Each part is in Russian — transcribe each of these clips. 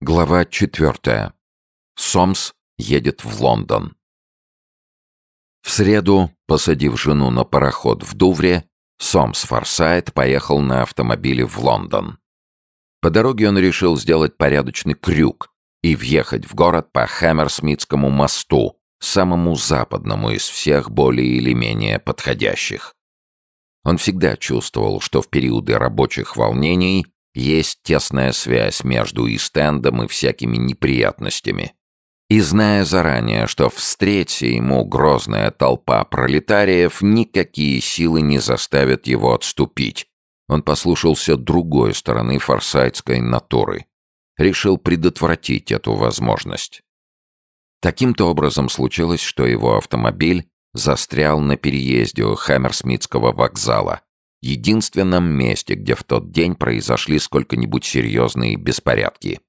Глава четвертая. Сомс едет в Лондон. В среду, посадив жену на пароход в Дувре, Сомс Форсайт поехал на автомобиле в Лондон. По дороге он решил сделать порядочный крюк и въехать в город по Хэмерсмитскому мосту, самому западному из всех более или менее подходящих. Он всегда чувствовал, что в периоды рабочих волнений есть тесная связь между Истендом и всякими неприятностями. И зная заранее, что встретится ему грозная толпа пролетариев, никакие силы не заставят его отступить. Он послушался другой стороны форсайтской натуры. Решил предотвратить эту возможность. Таким-то образом случилось, что его автомобиль застрял на переезде у Хаммерсмитского вокзала, единственном месте, где в тот день произошли сколько-нибудь серьезные беспорядки.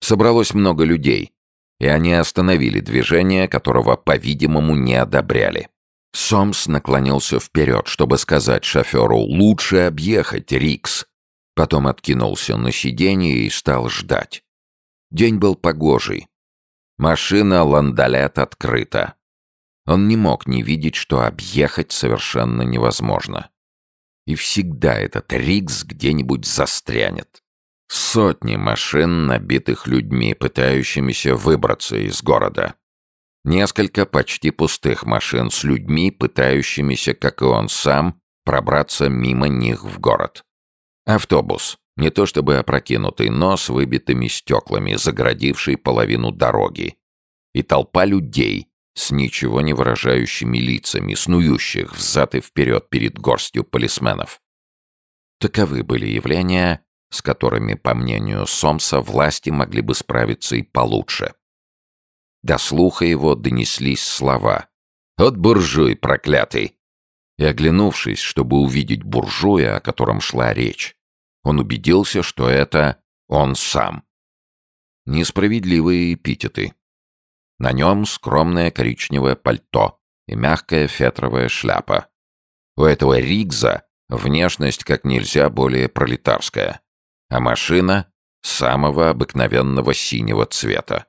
Собралось много людей, и они остановили движение, которого, по-видимому, не одобряли. Сомс наклонился вперед, чтобы сказать шоферу «Лучше объехать, Рикс». Потом откинулся на сиденье и стал ждать. День был погожий. Машина ландолет открыта. Он не мог не видеть, что объехать совершенно невозможно и всегда этот Рикс где-нибудь застрянет. Сотни машин, набитых людьми, пытающимися выбраться из города. Несколько почти пустых машин с людьми, пытающимися, как и он сам, пробраться мимо них в город. Автобус, не то чтобы опрокинутый, но с выбитыми стеклами, заградивший половину дороги. И толпа людей, с ничего не выражающими лицами, снующих взад и вперед перед горстью полисменов. Таковы были явления, с которыми, по мнению Сомса, власти могли бы справиться и получше. До слуха его донеслись слова «От буржуй проклятый!» И оглянувшись, чтобы увидеть буржуя, о котором шла речь, он убедился, что это он сам. Несправедливые эпитеты. На нем скромное коричневое пальто и мягкая фетровая шляпа. У этого Ригза внешность как нельзя более пролетарская, а машина самого обыкновенного синего цвета.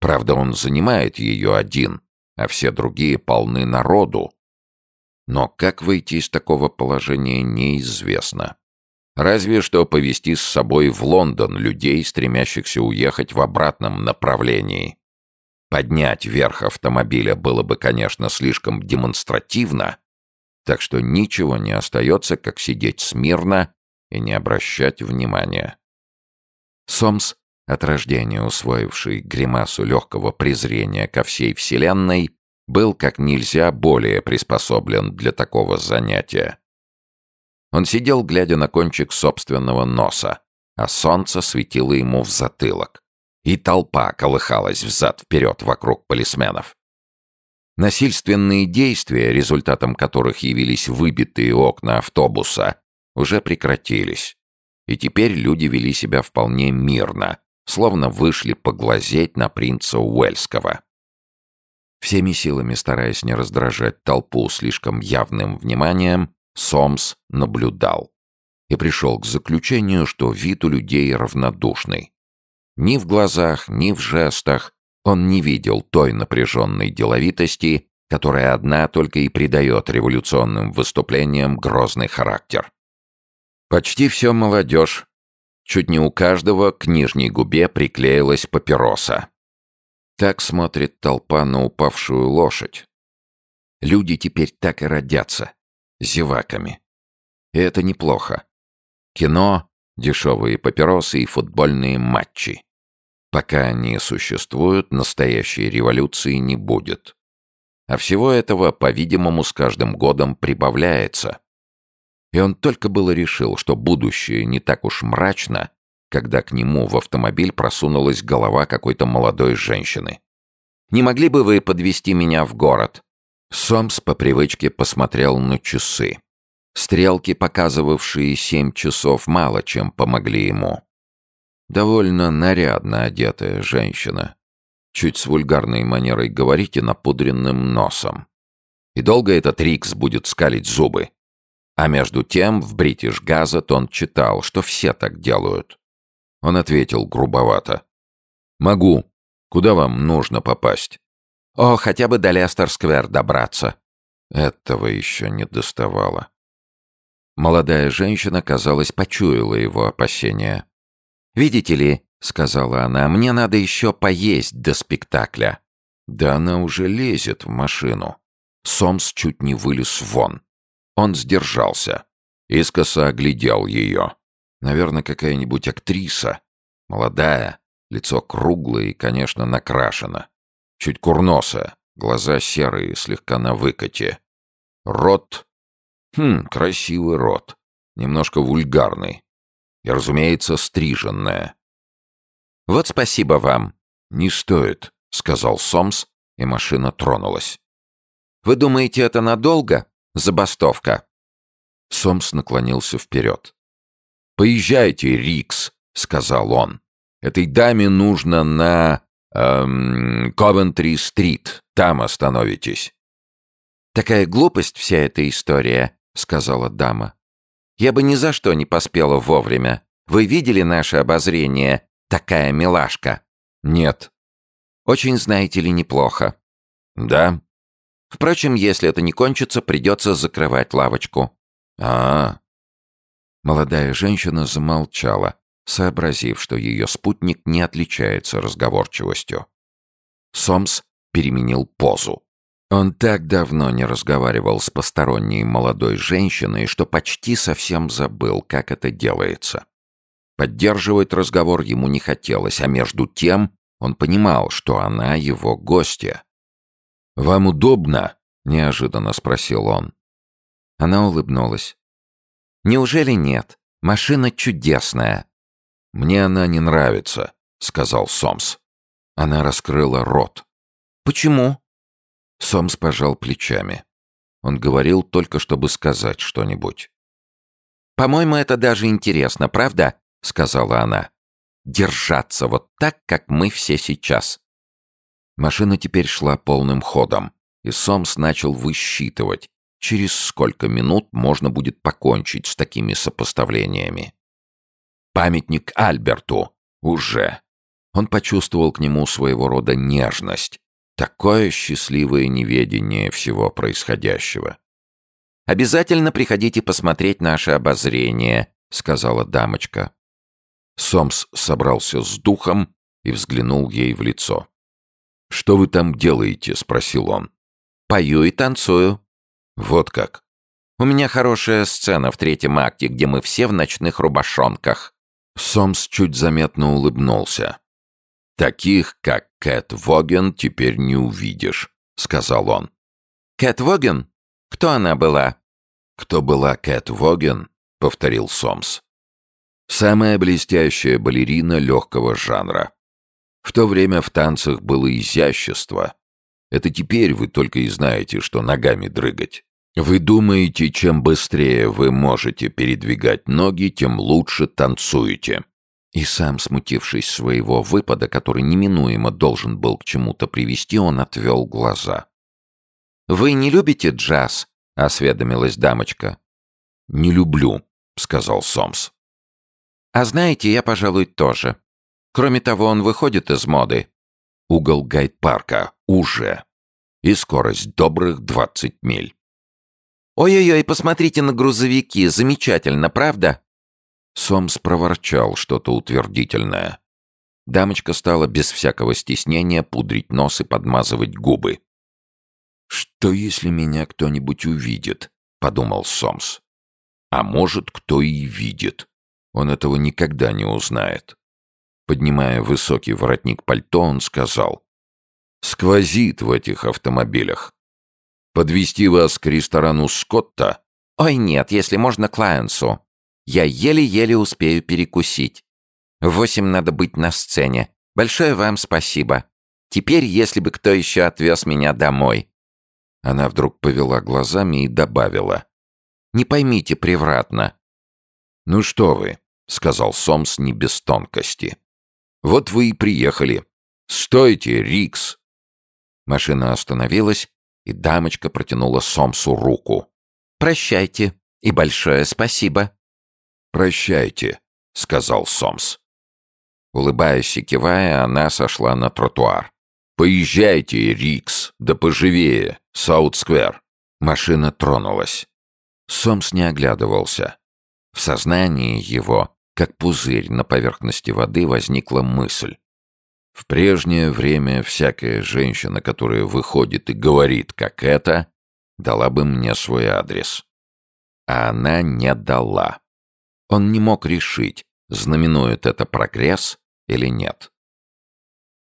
Правда, он занимает ее один, а все другие полны народу. Но как выйти из такого положения, неизвестно. Разве что повести с собой в Лондон людей, стремящихся уехать в обратном направлении. Поднять верх автомобиля было бы, конечно, слишком демонстративно, так что ничего не остается, как сидеть смирно и не обращать внимания. Сомс, от рождения усвоивший гримасу легкого презрения ко всей Вселенной, был как нельзя более приспособлен для такого занятия. Он сидел, глядя на кончик собственного носа, а солнце светило ему в затылок и толпа колыхалась взад-вперед вокруг полисменов. Насильственные действия, результатом которых явились выбитые окна автобуса, уже прекратились. И теперь люди вели себя вполне мирно, словно вышли поглазеть на принца Уэльского. Всеми силами стараясь не раздражать толпу слишком явным вниманием, Сомс наблюдал и пришел к заключению, что вид у людей равнодушный. Ни в глазах, ни в жестах он не видел той напряженной деловитости, которая одна только и придает революционным выступлениям грозный характер. Почти все молодежь. Чуть не у каждого к нижней губе приклеилась папироса. Так смотрит толпа на упавшую лошадь. Люди теперь так и родятся. Зеваками. И это неплохо. Кино, дешевые папиросы и футбольные матчи. Пока они существуют, настоящей революции не будет. А всего этого, по-видимому, с каждым годом прибавляется. И он только было решил, что будущее не так уж мрачно, когда к нему в автомобиль просунулась голова какой-то молодой женщины. «Не могли бы вы подвести меня в город?» Сомс по привычке посмотрел на часы. Стрелки, показывавшие семь часов, мало чем помогли ему. Довольно нарядно одетая женщина. Чуть с вульгарной манерой говорить и напудренным носом. И долго этот Рикс будет скалить зубы. А между тем в Бритиш Газет он читал, что все так делают. Он ответил грубовато. «Могу. Куда вам нужно попасть?» «О, хотя бы до Лестер-сквер добраться». Этого еще не доставало. Молодая женщина, казалось, почуяла его опасения. «Видите ли», — сказала она, — «мне надо еще поесть до спектакля». Да она уже лезет в машину. Сомс чуть не вылез вон. Он сдержался. Искоса оглядел ее. Наверное, какая-нибудь актриса. Молодая, лицо круглое и, конечно, накрашено. Чуть курносая, глаза серые, слегка на выкате. Рот... Хм, красивый рот. Немножко вульгарный. И, разумеется, стриженная. «Вот спасибо вам». «Не стоит», — сказал Сомс, и машина тронулась. «Вы думаете, это надолго? Забастовка?» Сомс наклонился вперед. «Поезжайте, Рикс», — сказал он. «Этой даме нужно на... Эм, Ковентри-стрит. Там остановитесь». «Такая глупость вся эта история», — сказала дама. «Я бы ни за что не поспела вовремя. Вы видели наше обозрение? Такая милашка». «Нет». «Очень, знаете ли, неплохо». «Да». «Впрочем, если это не кончится, придется закрывать лавочку». А, -а, -а. Молодая женщина замолчала, сообразив, что ее спутник не отличается разговорчивостью. Сомс переменил позу. Он так давно не разговаривал с посторонней молодой женщиной, что почти совсем забыл, как это делается. Поддерживать разговор ему не хотелось, а между тем он понимал, что она его гостья. «Вам удобно?» — неожиданно спросил он. Она улыбнулась. «Неужели нет? Машина чудесная». «Мне она не нравится», — сказал Сомс. Она раскрыла рот. «Почему?» Сомс пожал плечами. Он говорил только, чтобы сказать что-нибудь. «По-моему, это даже интересно, правда?» — сказала она. «Держаться вот так, как мы все сейчас». Машина теперь шла полным ходом, и Сомс начал высчитывать, через сколько минут можно будет покончить с такими сопоставлениями. Памятник Альберту уже. Он почувствовал к нему своего рода нежность. Такое счастливое неведение всего происходящего. «Обязательно приходите посмотреть наше обозрение», — сказала дамочка. Сомс собрался с духом и взглянул ей в лицо. «Что вы там делаете?» — спросил он. «Пою и танцую». «Вот как?» «У меня хорошая сцена в третьем акте, где мы все в ночных рубашонках». Сомс чуть заметно улыбнулся. «Таких, как Кэт Воген, теперь не увидишь», — сказал он. «Кэт Воген? Кто она была?» «Кто была Кэт Воген?» — повторил Сомс. «Самая блестящая балерина легкого жанра. В то время в танцах было изящество. Это теперь вы только и знаете, что ногами дрыгать. Вы думаете, чем быстрее вы можете передвигать ноги, тем лучше танцуете. И сам, смутившись своего выпада, который неминуемо должен был к чему-то привести, он отвел глаза. «Вы не любите джаз?» — осведомилась дамочка. «Не люблю», — сказал Сомс. «А знаете, я, пожалуй, тоже. Кроме того, он выходит из моды». Угол гайд-парка уже. И скорость добрых двадцать миль. «Ой-ой-ой, посмотрите на грузовики, замечательно, правда?» Сомс проворчал что-то утвердительное. Дамочка стала без всякого стеснения пудрить нос и подмазывать губы. «Что, если меня кто-нибудь увидит?» — подумал Сомс. «А может, кто и видит. Он этого никогда не узнает». Поднимая высокий воротник пальто, он сказал. «Сквозит в этих автомобилях. Подвести вас к ресторану Скотта? Ой, нет, если можно, к. Я еле-еле успею перекусить. В восемь надо быть на сцене. Большое вам спасибо. Теперь, если бы кто еще отвез меня домой. Она вдруг повела глазами и добавила. Не поймите превратно. Ну что вы, сказал Сомс не без тонкости. Вот вы и приехали. Стойте, Рикс. Машина остановилась, и дамочка протянула Сомсу руку. «Прощайте и большое спасибо». «Прощайте», — сказал Сомс. Улыбаясь и кивая, она сошла на тротуар. «Поезжайте, Рикс, да поживее, Саут-сквер!» Машина тронулась. Сомс не оглядывался. В сознании его, как пузырь на поверхности воды, возникла мысль. В прежнее время всякая женщина, которая выходит и говорит, как это, дала бы мне свой адрес. А она не дала. Он не мог решить, знаменует это прогресс или нет.